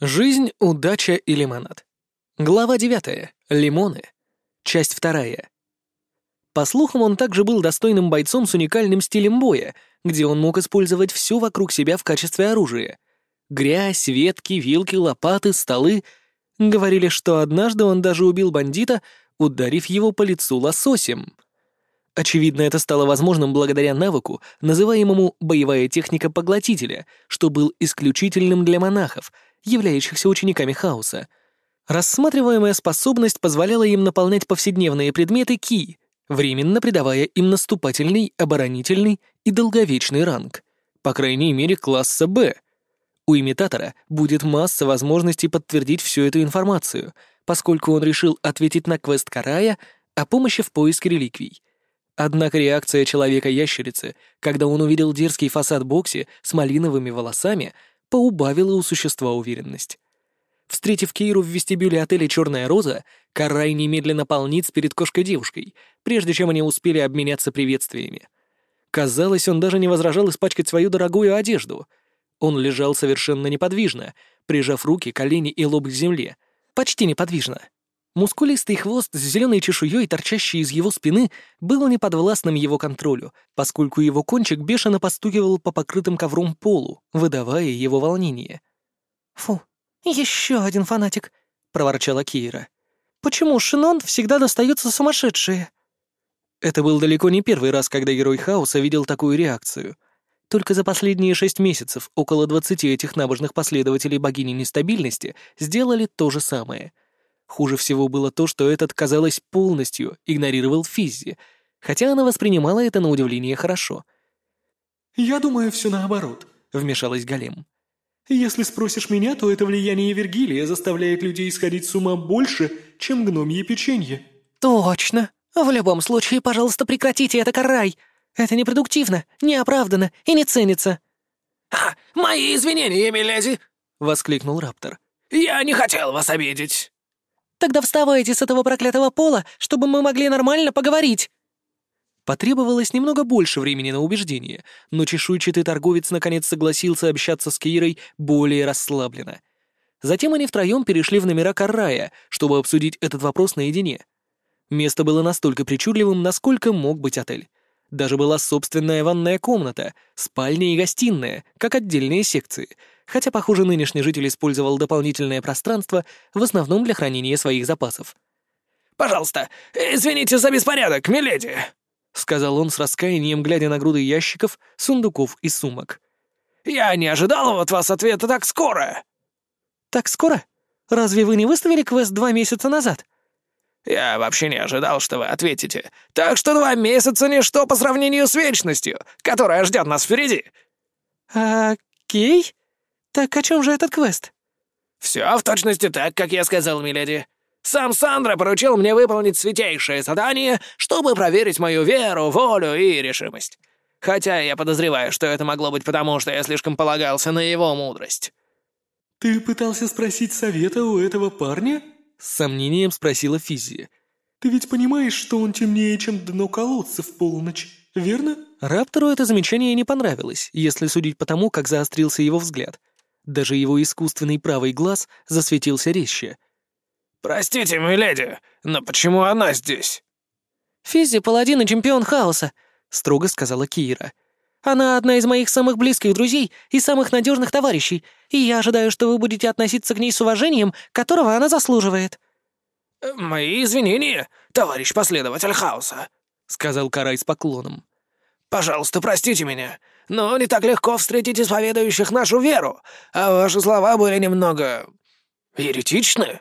Жизнь, удача и лимонад. Глава 9. Лимоны. Часть 2. По слухам, он также был достойным бойцом с уникальным стилем боя, где он мог использовать все вокруг себя в качестве оружия. Грязь, ветки, вилки, лопаты, столы. Говорили, что однажды он даже убил бандита, ударив его по лицу лососем. Очевидно, это стало возможным благодаря навыку, называемому «боевая техника поглотителя», что был исключительным для монахов — являющихся учениками хаоса. Рассматриваемая способность позволяла им наполнять повседневные предметы ки, временно придавая им наступательный, оборонительный и долговечный ранг, по крайней мере класса «Б». У имитатора будет масса возможностей подтвердить всю эту информацию, поскольку он решил ответить на квест Карая о помощи в поиске реликвий. Однако реакция человека-ящерицы, когда он увидел дерзкий фасад Бокси с малиновыми волосами, поубавила у существа уверенность. Встретив Кейру в вестибюле отеля «Черная роза», Карай немедленно полниц перед кошкой-девушкой, прежде чем они успели обменяться приветствиями. Казалось, он даже не возражал испачкать свою дорогую одежду. Он лежал совершенно неподвижно, прижав руки, колени и лоб к земле. Почти неподвижно. Мускулистый хвост с зеленой чешуей, торчащий из его спины, был неподвластным его контролю, поскольку его кончик бешено постукивал по покрытым ковром полу, выдавая его волнение. «Фу, еще один фанатик», — проворчала Кира. «Почему Шинон всегда достаются сумасшедшие?» Это был далеко не первый раз, когда герой Хаоса видел такую реакцию. Только за последние шесть месяцев около двадцати этих набожных последователей богини нестабильности сделали то же самое — Хуже всего было то, что этот, казалось, полностью игнорировал Физзи, хотя она воспринимала это на удивление хорошо. «Я думаю, все наоборот», — вмешалась Голем. «Если спросишь меня, то это влияние Вергилия заставляет людей сходить с ума больше, чем гномье печенье». «Точно. В любом случае, пожалуйста, прекратите это, Карай. Это непродуктивно, неоправданно и не ценится». «А, мои извинения, миледи!» — воскликнул Раптор. «Я не хотел вас обидеть». Тогда вставайте с этого проклятого пола, чтобы мы могли нормально поговорить!» Потребовалось немного больше времени на убеждение, но чешуйчатый торговец наконец согласился общаться с Кирой более расслабленно. Затем они втроем перешли в номера Каррая, чтобы обсудить этот вопрос наедине. Место было настолько причудливым, насколько мог быть отель. Даже была собственная ванная комната, спальня и гостиная, как отдельные секции — хотя, похоже, нынешний житель использовал дополнительное пространство в основном для хранения своих запасов. «Пожалуйста, извините за беспорядок, миледи!» — сказал он с раскаянием, глядя на груды ящиков, сундуков и сумок. «Я не ожидал от вас ответа так скоро!» «Так скоро? Разве вы не выставили квест два месяца назад?» «Я вообще не ожидал, что вы ответите. Так что два месяца — ничто по сравнению с вечностью, которая ждет нас впереди». «Окей», «Так о чем же этот квест?» «Все в точности так, как я сказал, миледи. Сам Сандра поручил мне выполнить святейшее задание, чтобы проверить мою веру, волю и решимость. Хотя я подозреваю, что это могло быть потому, что я слишком полагался на его мудрость». «Ты пытался спросить совета у этого парня?» — с сомнением спросила Физия. «Ты ведь понимаешь, что он темнее, чем дно колодца в полночь, верно?» Раптору это замечание не понравилось, если судить по тому, как заострился его взгляд. Даже его искусственный правый глаз засветился резче. «Простите, миледи, но почему она здесь?» «Физзи — паладин и чемпион хаоса», — строго сказала Кира. «Она одна из моих самых близких друзей и самых надежных товарищей, и я ожидаю, что вы будете относиться к ней с уважением, которого она заслуживает». «Э, «Мои извинения, товарищ последователь хаоса», — сказал Карай с поклоном. «Пожалуйста, простите меня но не так легко встретить исповедующих нашу веру, а ваши слова были немного... еретичны».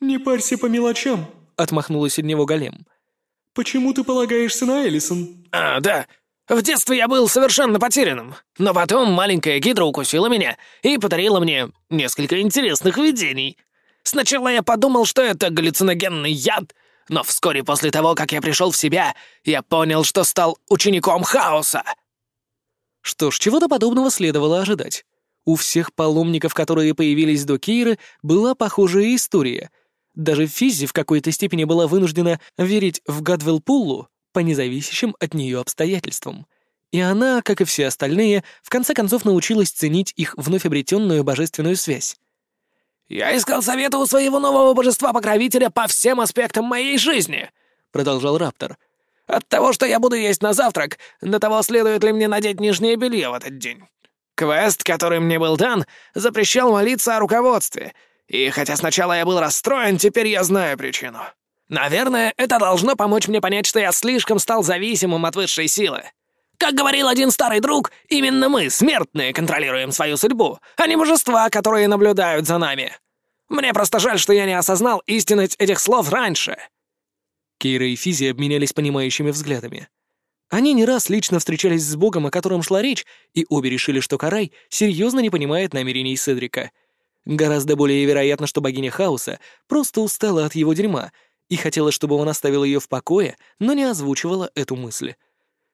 «Не парься по мелочам», — отмахнулась от него Голем. «Почему ты полагаешься на Элисон?» «А, да. В детстве я был совершенно потерянным, но потом маленькая гидра укусила меня и подарила мне несколько интересных видений. Сначала я подумал, что это галлюциногенный яд, но вскоре после того, как я пришел в себя, я понял, что стал учеником хаоса». Что ж, чего-то подобного следовало ожидать. У всех паломников, которые появились до Кейры, была похожая история. Даже Физзи в какой-то степени была вынуждена верить в Гадвелпуллу по независящим от нее обстоятельствам. И она, как и все остальные, в конце концов научилась ценить их вновь обретенную божественную связь. «Я искал совета у своего нового божества-покровителя по всем аспектам моей жизни», — продолжал Раптор. «От того, что я буду есть на завтрак, до того, следует ли мне надеть нижнее белье в этот день. Квест, который мне был дан, запрещал молиться о руководстве, и хотя сначала я был расстроен, теперь я знаю причину. Наверное, это должно помочь мне понять, что я слишком стал зависимым от высшей силы. Как говорил один старый друг, именно мы, смертные, контролируем свою судьбу, а не божества, которые наблюдают за нами. Мне просто жаль, что я не осознал истинность этих слов раньше». Кейра и Физи обменялись понимающими взглядами. Они не раз лично встречались с богом, о котором шла речь, и обе решили, что Карай серьезно не понимает намерений Седрика. Гораздо более вероятно, что богиня Хаоса просто устала от его дерьма и хотела, чтобы он оставил ее в покое, но не озвучивала эту мысль.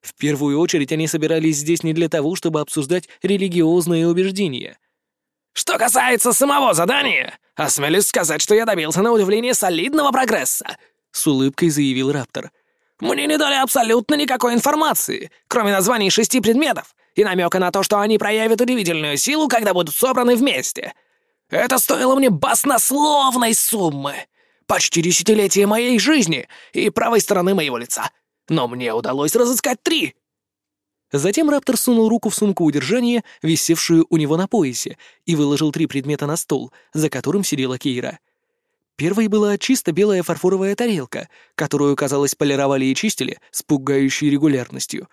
В первую очередь они собирались здесь не для того, чтобы обсуждать религиозные убеждения. «Что касается самого задания, осмелюсь сказать, что я добился на удивление солидного прогресса», — с улыбкой заявил Раптор. «Мне не дали абсолютно никакой информации, кроме названий шести предметов и намека на то, что они проявят удивительную силу, когда будут собраны вместе. Это стоило мне баснословной суммы, почти десятилетия моей жизни и правой стороны моего лица» но мне удалось разыскать три!» Затем Раптор сунул руку в сумку удержания, висевшую у него на поясе, и выложил три предмета на стол, за которым сидела Кейра. Первой была чисто белая фарфоровая тарелка, которую, казалось, полировали и чистили с пугающей регулярностью.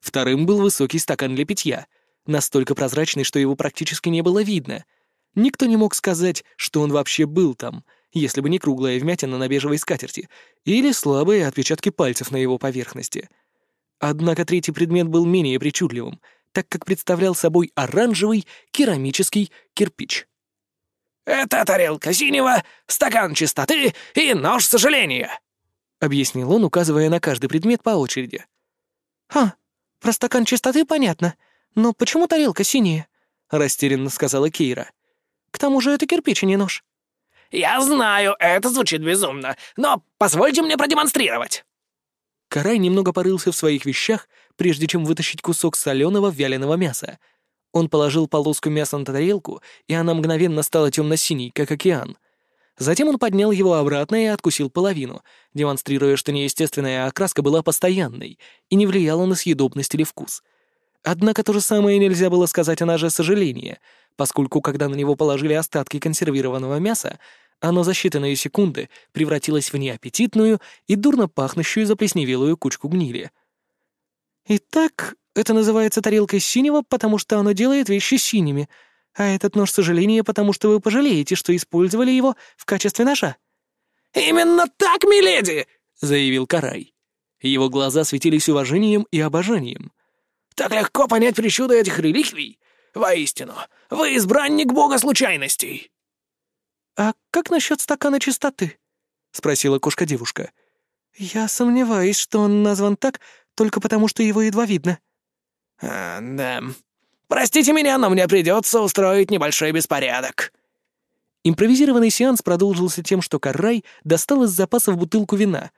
Вторым был высокий стакан для питья, настолько прозрачный, что его практически не было видно. Никто не мог сказать, что он вообще был там — если бы не круглая вмятина на бежевой скатерти или слабые отпечатки пальцев на его поверхности. Однако третий предмет был менее причудливым, так как представлял собой оранжевый керамический кирпич. «Это тарелка синего, стакан чистоты и нож сожаления», — объяснил он, указывая на каждый предмет по очереди. «Ха, про стакан чистоты понятно, но почему тарелка синяя?» — растерянно сказала Кейра. «К тому же это кирпич, а не нож». «Я знаю, это звучит безумно, но позвольте мне продемонстрировать». Карай немного порылся в своих вещах, прежде чем вытащить кусок соленого вяленого мяса. Он положил полоску мяса на тарелку, и она мгновенно стала темно-синей, как океан. Затем он поднял его обратно и откусил половину, демонстрируя, что неестественная окраска была постоянной и не влияла на съедобность или вкус. Однако то же самое нельзя было сказать о ноже сожаления — поскольку когда на него положили остатки консервированного мяса, оно за считанные секунды превратилось в неаппетитную и дурно пахнущую заплесневелую кучку гнили. «Итак, это называется тарелкой синего, потому что оно делает вещи синими, а этот нож сожаления, потому что вы пожалеете, что использовали его в качестве ножа». «Именно так, миледи!» — заявил Карай. Его глаза светились уважением и обожанием. «Так легко понять причуды этих реликвий. Воистину, вы избранник бога случайностей!» «А как насчет стакана чистоты?» — спросила кошка-девушка. «Я сомневаюсь, что он назван так только потому, что его едва видно». «А, да. Простите меня, но мне придется устроить небольшой беспорядок». Импровизированный сеанс продолжился тем, что Каррай достал из запасов бутылку вина.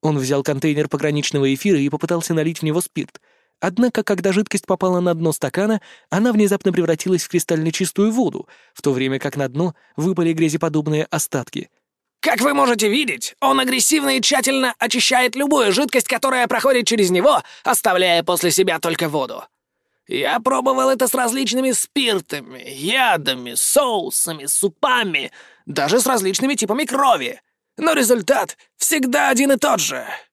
Он взял контейнер пограничного эфира и попытался налить в него спирт — Однако, когда жидкость попала на дно стакана, она внезапно превратилась в кристально чистую воду, в то время как на дно выпали грязеподобные остатки. «Как вы можете видеть, он агрессивно и тщательно очищает любую жидкость, которая проходит через него, оставляя после себя только воду. Я пробовал это с различными спиртами, ядами, соусами, супами, даже с различными типами крови. Но результат всегда один и тот же —